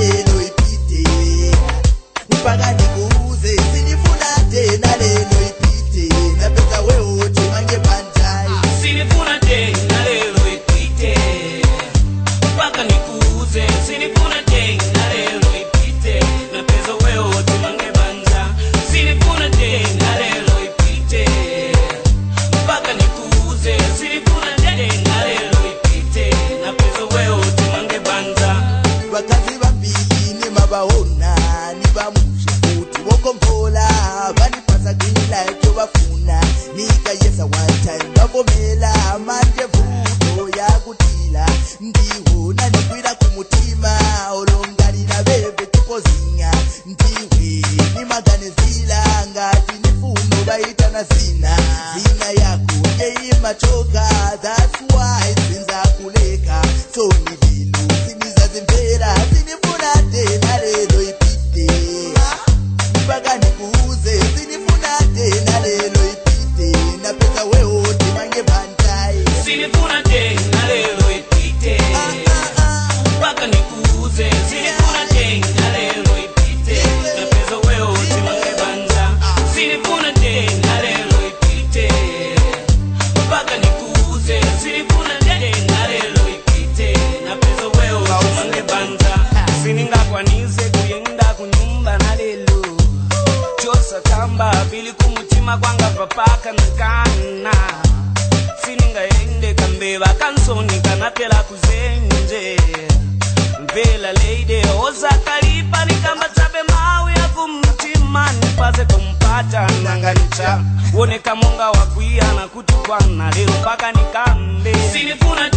leno ipite mpaka nikuuze sinifuna tena lelo lelo ipite mpaka nikuuze sinifuna banza vavo nani vamuxa kuti vokombola vani pasakila ico vafuna nika yesa watime vakomela manje vuto ya kutila ndihona nikwira kumutima olongalila veve tipozinya ndihwi ni maganizila ngati nifuno vaitana zina zina yaku yeimachoka kabili kumutima kwanga papakanzikana siningaende kambe vakansoni kana pela kuzenje mpela leide ozakalipa nikamba tsape mawu yakumutima nipase kumupata nanganicha wonekamonga wakwiyana kuti kwana lero pakanikambe sinifuna